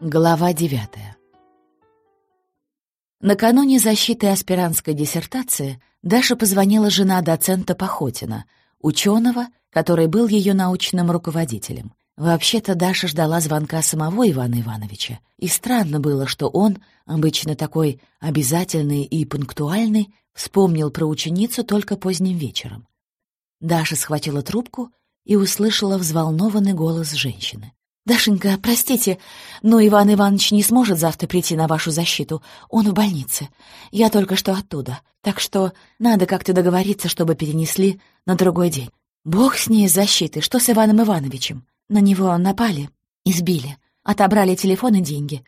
Глава девятая Накануне защиты аспирантской диссертации Даша позвонила жена доцента Похотина, ученого, который был ее научным руководителем. Вообще-то Даша ждала звонка самого Ивана Ивановича, и странно было, что он, обычно такой обязательный и пунктуальный, вспомнил про ученицу только поздним вечером. Даша схватила трубку и услышала взволнованный голос женщины. «Дашенька, простите, но Иван Иванович не сможет завтра прийти на вашу защиту. Он в больнице. Я только что оттуда. Так что надо как-то договориться, чтобы перенесли на другой день. Бог с ней защиты. Что с Иваном Ивановичем? На него напали, избили, отобрали телефон и деньги.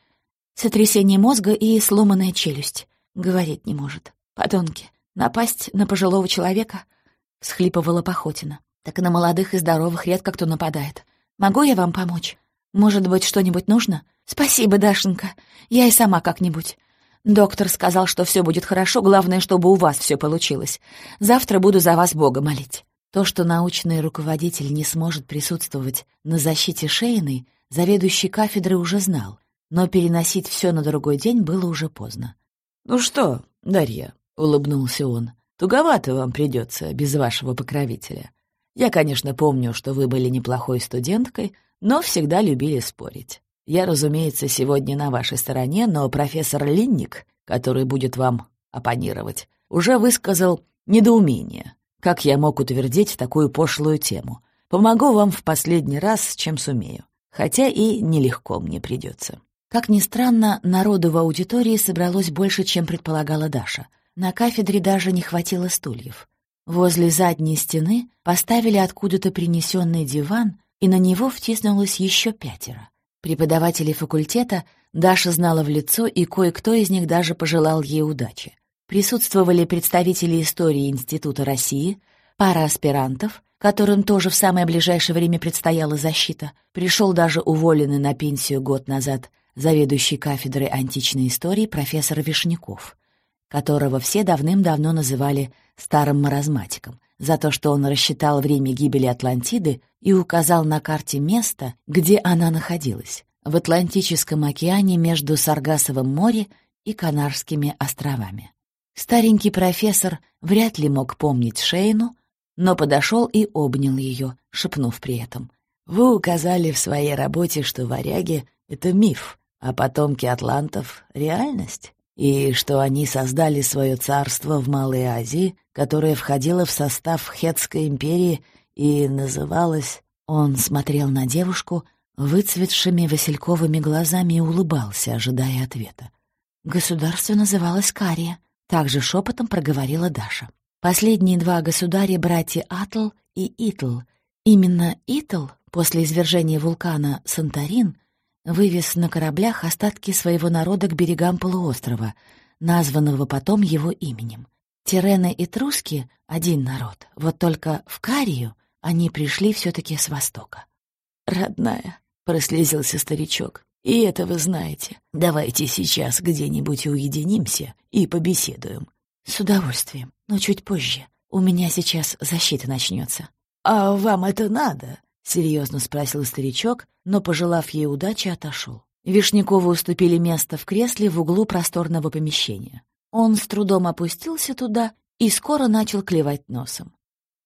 Сотрясение мозга и сломанная челюсть. Говорить не может. Подонки. Напасть на пожилого человека?» — всхлипывала Похотина. «Так на молодых и здоровых редко кто нападает. Могу я вам помочь?» Может быть, что-нибудь нужно? Спасибо, Дашенька. Я и сама как-нибудь. Доктор сказал, что все будет хорошо, главное, чтобы у вас все получилось. Завтра буду за вас Бога молить. То, что научный руководитель не сможет присутствовать на защите Шейной, заведующий кафедры уже знал, но переносить все на другой день было уже поздно. «Ну что, Дарья», — улыбнулся он, — «туговато вам придется без вашего покровителя. Я, конечно, помню, что вы были неплохой студенткой, но всегда любили спорить. Я, разумеется, сегодня на вашей стороне, но профессор Линник, который будет вам оппонировать, уже высказал недоумение. Как я мог утвердить такую пошлую тему? Помогу вам в последний раз, чем сумею. Хотя и нелегко мне придется. Как ни странно, народу в аудитории собралось больше, чем предполагала Даша. На кафедре даже не хватило стульев. Возле задней стены поставили откуда-то принесенный диван, и на него втиснулось еще пятеро. Преподаватели факультета Даша знала в лицо, и кое-кто из них даже пожелал ей удачи. Присутствовали представители истории Института России, пара аспирантов, которым тоже в самое ближайшее время предстояла защита, пришел даже уволенный на пенсию год назад заведующий кафедрой античной истории профессор Вишняков, которого все давным-давно называли «старым маразматиком», за то, что он рассчитал время гибели Атлантиды и указал на карте место, где она находилась, в Атлантическом океане между Саргасовым море и Канарскими островами. Старенький профессор вряд ли мог помнить Шейну, но подошел и обнял ее, шепнув при этом. «Вы указали в своей работе, что варяги — это миф, а потомки атлантов — реальность, и что они создали свое царство в Малой Азии, которое входило в состав Хетской империи и называлось... Он смотрел на девушку выцветшими васильковыми глазами и улыбался, ожидая ответа. Государство называлось Кария, также шепотом проговорила Даша. Последние два государя — братья Атл и Итл. Именно Итл после извержения вулкана Санторин вывез на кораблях остатки своего народа к берегам полуострова, названного потом его именем. Тирены и Труски — один народ, вот только в Карию они пришли все таки с востока. «Родная», — прослезился старичок, — «и это вы знаете. Давайте сейчас где-нибудь уединимся и побеседуем». «С удовольствием, но чуть позже. У меня сейчас защита начнется. «А вам это надо?» — серьезно спросил старичок, но, пожелав ей удачи, отошел. Вишнякову уступили место в кресле в углу просторного помещения. Он с трудом опустился туда и скоро начал клевать носом.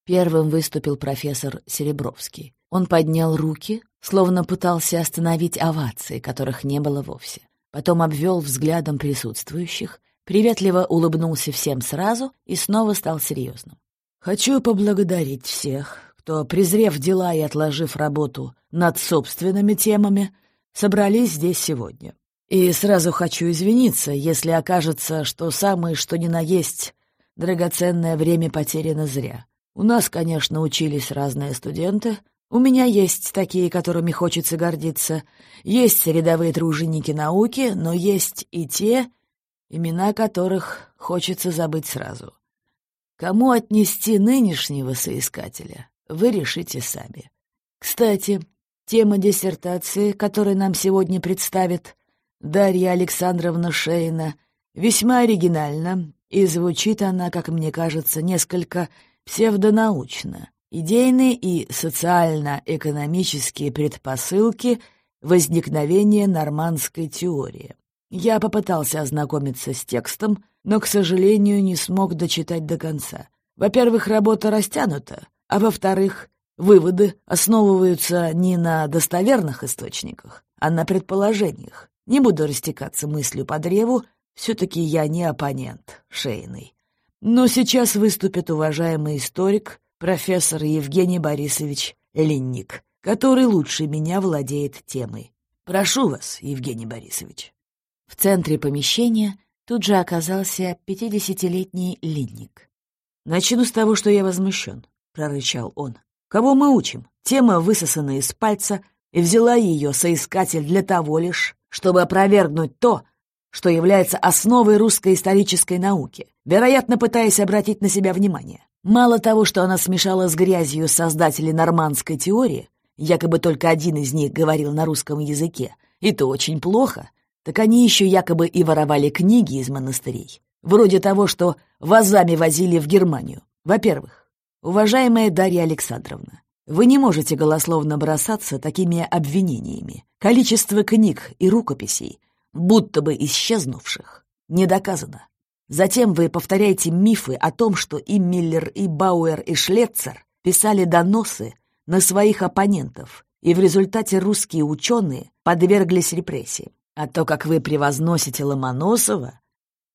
Первым выступил профессор Серебровский. Он поднял руки, словно пытался остановить овации, которых не было вовсе. Потом обвел взглядом присутствующих, приветливо улыбнулся всем сразу и снова стал серьезным. «Хочу поблагодарить всех, кто, презрев дела и отложив работу над собственными темами, собрались здесь сегодня. И сразу хочу извиниться, если окажется, что самое что ни на есть драгоценное время потеряно зря. У нас, конечно, учились разные студенты. У меня есть такие, которыми хочется гордиться. Есть рядовые труженики науки, но есть и те, имена которых хочется забыть сразу. Кому отнести нынешнего соискателя, вы решите сами. Кстати, тема диссертации, которую нам сегодня представит Дарья Александровна Шейна, весьма оригинальна, и звучит она, как мне кажется, несколько псевдонаучно. Идейные и социально-экономические предпосылки возникновения нормандской теории. Я попытался ознакомиться с текстом, но, к сожалению, не смог дочитать до конца. Во-первых, работа растянута, а во-вторых, выводы основываются не на достоверных источниках, а на предположениях. Не буду растекаться мыслью по древу, все-таки я не оппонент шейный. Но сейчас выступит уважаемый историк, профессор Евгений Борисович Линник, который лучше меня владеет темой. Прошу вас, Евгений Борисович. В центре помещения тут же оказался пятидесятилетний Линник. «Начну с того, что я возмущен», — прорычал он. «Кого мы учим? Тема высосана из пальца, и взяла ее соискатель для того лишь, чтобы опровергнуть то, что является основой русской исторической науки, вероятно, пытаясь обратить на себя внимание. Мало того, что она смешала с грязью создателей нормандской теории, якобы только один из них говорил на русском языке, и то очень плохо, так они еще якобы и воровали книги из монастырей, вроде того, что вазами возили в Германию. Во-первых, уважаемая Дарья Александровна, вы не можете голословно бросаться такими обвинениями. Количество книг и рукописей, будто бы исчезнувших, не доказано. Затем вы повторяете мифы о том, что и Миллер, и Бауэр, и Шлецер писали доносы на своих оппонентов, и в результате русские ученые подверглись репрессиям. А то, как вы превозносите Ломоносова,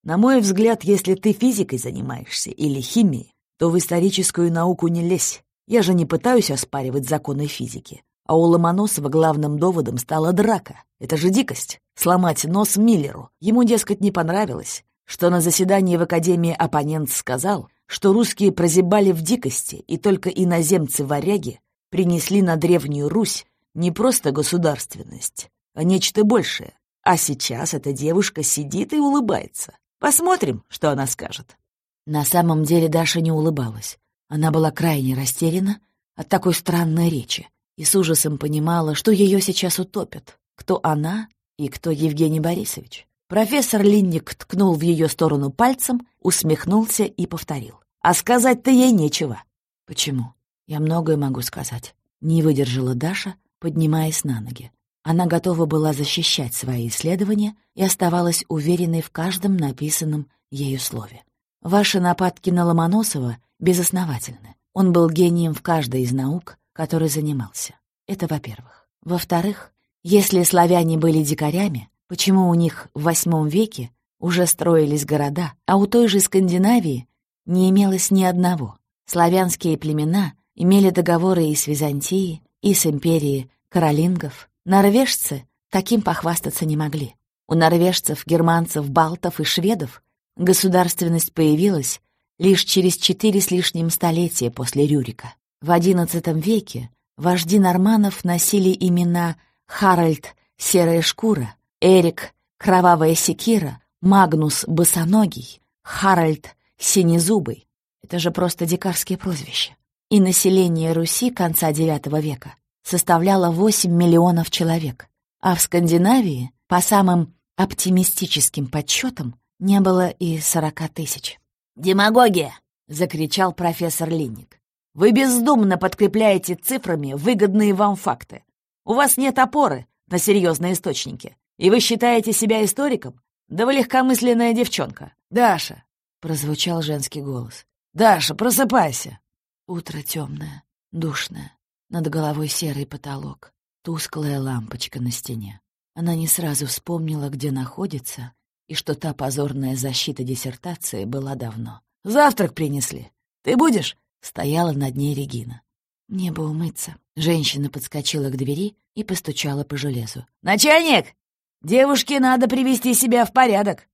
на мой взгляд, если ты физикой занимаешься или химией, то в историческую науку не лезь. Я же не пытаюсь оспаривать законы физики. А у Ломоносова главным доводом стала драка. Это же дикость. Сломать нос Миллеру. Ему, дескать, не понравилось, что на заседании в Академии оппонент сказал, что русские прозябали в дикости, и только иноземцы-варяги принесли на Древнюю Русь не просто государственность, а нечто большее. А сейчас эта девушка сидит и улыбается. Посмотрим, что она скажет. На самом деле Даша не улыбалась. Она была крайне растеряна от такой странной речи и с ужасом понимала, что ее сейчас утопят. Кто она и кто Евгений Борисович. Профессор Линник ткнул в ее сторону пальцем, усмехнулся и повторил. «А сказать-то ей нечего». «Почему? Я многое могу сказать». Не выдержала Даша, поднимаясь на ноги. Она готова была защищать свои исследования и оставалась уверенной в каждом написанном ею слове. Ваши нападки на Ломоносова безосновательны. Он был гением в каждой из наук, которой занимался. Это во-первых. Во-вторых, если славяне были дикарями, почему у них в восьмом веке уже строились города, а у той же Скандинавии не имелось ни одного? Славянские племена имели договоры и с Византией, и с империей каролингов. Норвежцы таким похвастаться не могли. У норвежцев, германцев, балтов и шведов государственность появилась лишь через четыре с лишним столетия после Рюрика. В XI веке вожди норманов носили имена Харальд — Серая шкура, Эрик — Кровавая секира, Магнус — Босоногий, Харальд — Синезубый. Это же просто дикарские прозвища. И население Руси конца IX века составляло 8 миллионов человек, а в Скандинавии, по самым оптимистическим подсчетам, не было и 40 тысяч. «Демагогия!» — закричал профессор Линник. Вы бездумно подкрепляете цифрами выгодные вам факты. У вас нет опоры на серьезные источники. И вы считаете себя историком? Да вы легкомысленная девчонка. Даша, — прозвучал женский голос. Даша, просыпайся. Утро темное, душное. Над головой серый потолок, тусклая лампочка на стене. Она не сразу вспомнила, где находится, и что та позорная защита диссертации была давно. «Завтрак принесли. Ты будешь?» Стояла над ней Регина. «Мне бы умыться». Женщина подскочила к двери и постучала по железу. «Начальник! Девушке надо привести себя в порядок!»